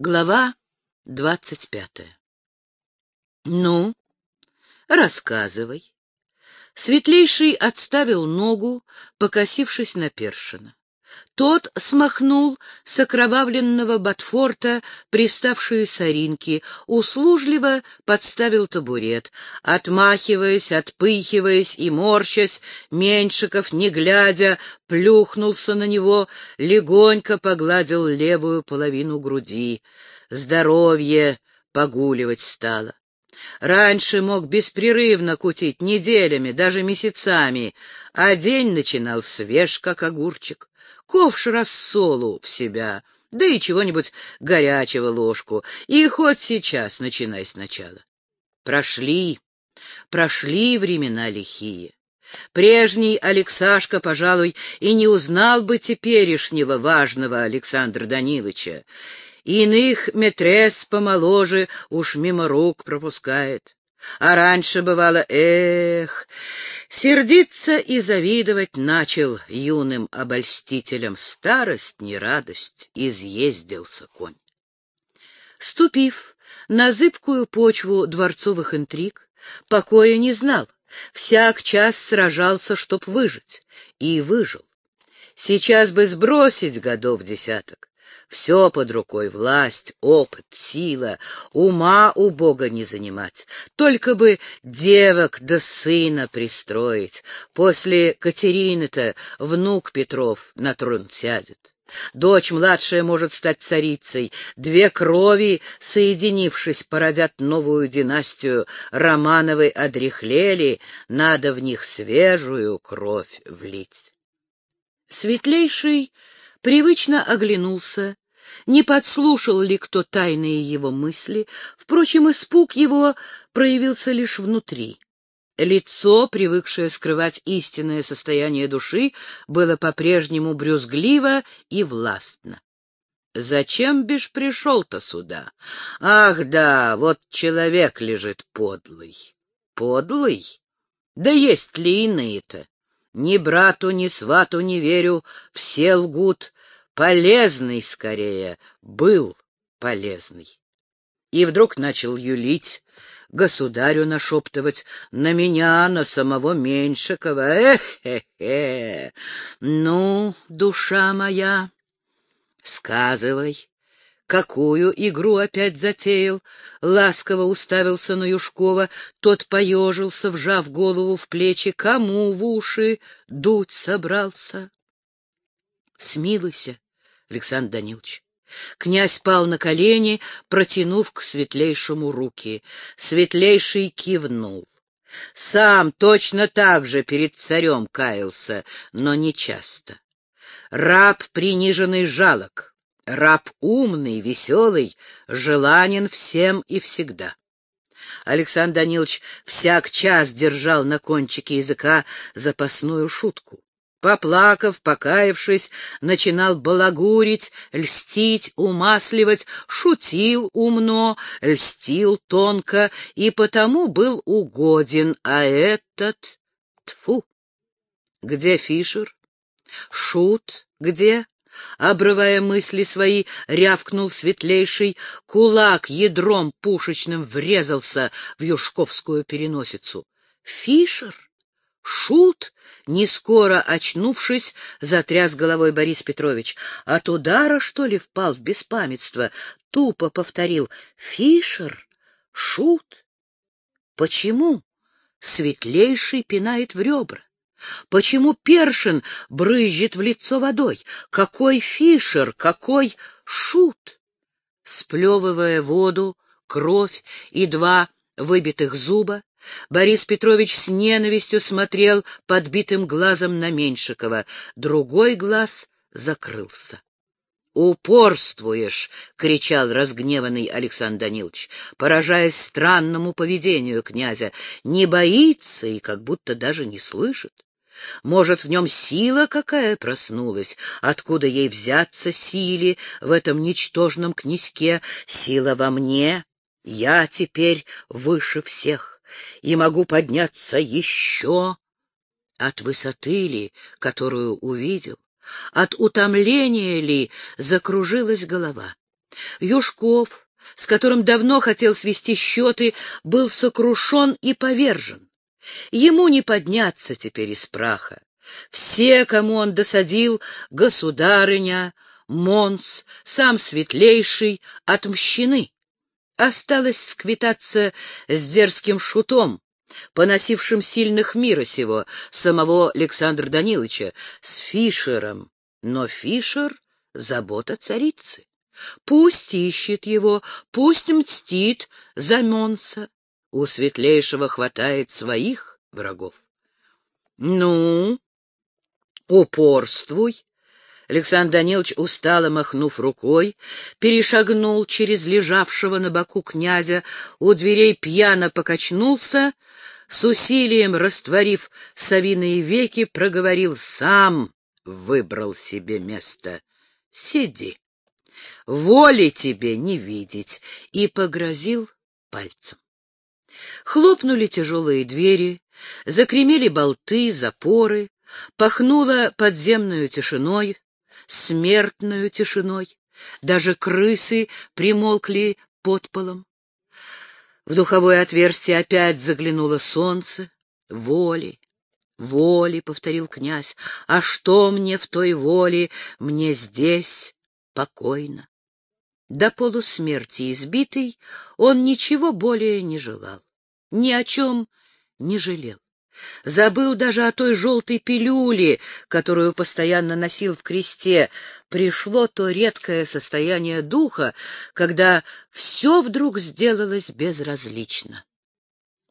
Глава двадцать пятая. Ну, рассказывай. Светлейший отставил ногу, покосившись на Першина. Тот смахнул с окровавленного ботфорта приставшие соринки, услужливо подставил табурет. Отмахиваясь, отпыхиваясь и морщась, Меньшиков, не глядя, плюхнулся на него, легонько погладил левую половину груди. Здоровье погуливать стало. Раньше мог беспрерывно кутить неделями, даже месяцами, а день начинал свеж, как огурчик. Ковш рассолу в себя, да и чего-нибудь горячего ложку, и хоть сейчас начинай сначала. Прошли, прошли времена лихие. Прежний Алексашка, пожалуй, и не узнал бы теперешнего важного Александра Даниловича. Иных метрес помоложе уж мимо рук пропускает. А раньше бывало, эх, сердиться и завидовать начал юным обольстителям. Старость, не радость, изъездился конь. Ступив на зыбкую почву дворцовых интриг, покоя не знал, всяк час сражался, чтоб выжить, и выжил. Сейчас бы сбросить годов десяток, все под рукой — власть, опыт, сила. Ума у Бога не занимать. Только бы девок да сына пристроить. После Катерины-то внук Петров на трон сядет. Дочь младшая может стать царицей. Две крови, соединившись, породят новую династию. Романовы одрехлели, надо в них свежую кровь влить. Светлейший привычно оглянулся, не подслушал ли кто тайные его мысли. Впрочем, испуг его проявился лишь внутри. Лицо, привыкшее скрывать истинное состояние души, было по-прежнему брюзгливо и властно. Зачем бишь пришел-то сюда? Ах, да, вот человек лежит подлый. Подлый? Да есть ли иные-то? Ни брату, ни свату не верю, все лгут. Полезный, скорее, был полезный. И вдруг начал юлить, государю нашептывать на меня, на самого Меньшикова. Э-хе-хе! Ну, душа моя, сказывай, Какую игру опять затеял? Ласково уставился на Юшкова. Тот поежился, вжав голову в плечи. Кому в уши дуть собрался? Смилуйся, Александр Данилович. Князь пал на колени, протянув к светлейшему руки. Светлейший кивнул. Сам точно так же перед царем каялся, но не часто. Раб приниженный жалок, Раб умный, веселый, желанен всем и всегда. Александр Данилович всяк час держал на кончике языка запасную шутку. Поплакав, покаявшись, начинал балагурить, льстить, умасливать, шутил умно, льстил тонко и потому был угоден, а этот... тфу. Где Фишер? Шут где? Обрывая мысли свои, рявкнул светлейший, кулак ядром пушечным врезался в юшковскую переносицу. «Фишер? Шут?» — не скоро очнувшись, затряс головой Борис Петрович. «От удара, что ли, впал в беспамятство?» Тупо повторил. «Фишер? Шут? Почему?» Светлейший пинает в ребра. Почему Першин брызжет в лицо водой? Какой Фишер, какой Шут? Сплевывая воду, кровь и два выбитых зуба, Борис Петрович с ненавистью смотрел подбитым глазом на Меньшикова. Другой глаз закрылся. «Упорствуешь!» — кричал разгневанный Александр Данилович, поражаясь странному поведению князя. Не боится и как будто даже не слышит. Может, в нем сила какая проснулась? Откуда ей взяться силе в этом ничтожном князьке? Сила во мне. Я теперь выше всех и могу подняться еще. От высоты ли, которую увидел, от утомления ли закружилась голова? Юшков, с которым давно хотел свести счеты, был сокрушен и повержен. Ему не подняться теперь из праха. Все, кому он досадил, государыня, Монс, сам светлейший, отмщены. Осталось сквитаться с дерзким шутом, поносившим сильных мира сего, самого Александра Даниловича, с Фишером. Но Фишер — забота царицы. Пусть ищет его, пусть мстит за Монса. У светлейшего хватает своих врагов. Ну, упорствуй. Александр Данилович, устало махнув рукой, перешагнул через лежавшего на боку князя, у дверей пьяно покачнулся, с усилием растворив совиные веки, проговорил сам, выбрал себе место. Сиди воли тебе не видеть, и погрозил пальцем. Хлопнули тяжелые двери, закремели болты, запоры, пахнуло подземную тишиной, смертную тишиной, даже крысы примолкли под полом. В духовое отверстие опять заглянуло солнце. Воли, воли, — повторил князь, — а что мне в той воле, мне здесь покойно. До полусмерти избитый, он ничего более не желал, ни о чем не жалел. Забыл даже о той желтой пилюле, которую постоянно носил в кресте. Пришло то редкое состояние духа, когда все вдруг сделалось безразлично.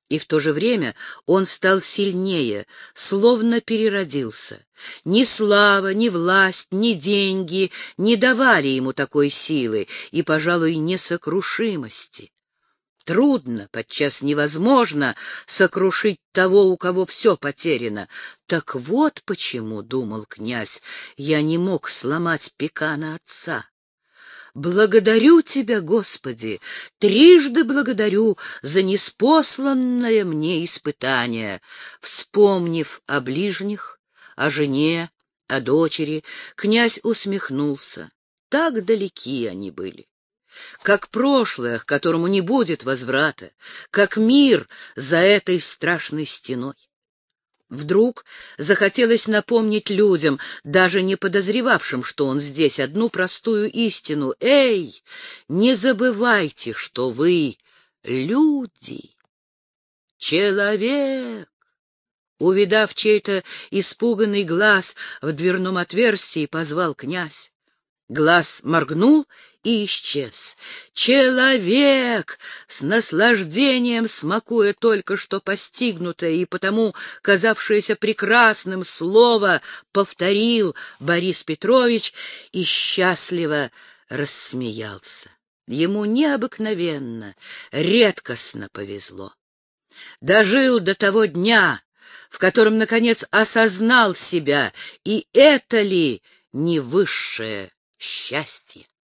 И в то же время он стал сильнее, словно переродился. Ни слава, ни власть, ни деньги не давали ему такой силы и, пожалуй, несокрушимости. Трудно, подчас невозможно сокрушить того, у кого все потеряно. Так вот почему, — думал князь, — я не мог сломать пекана отца. Благодарю Тебя, Господи, трижды благодарю за неспосланное мне испытание. Вспомнив о ближних, о жене, о дочери, князь усмехнулся. Так далеки они были. Как прошлое, к которому не будет возврата, как мир за этой страшной стеной. Вдруг захотелось напомнить людям, даже не подозревавшим, что он здесь, одну простую истину. «Эй, не забывайте, что вы люди!» «Человек!» Увидав чей-то испуганный глаз в дверном отверстии, позвал князь. Глаз моргнул и исчез. Человек, с наслаждением смакуя только что постигнутое и потому казавшееся прекрасным слово, повторил Борис Петрович и счастливо рассмеялся. Ему необыкновенно, редкостно повезло. Дожил до того дня, в котором, наконец, осознал себя, и это ли не высшее счастье.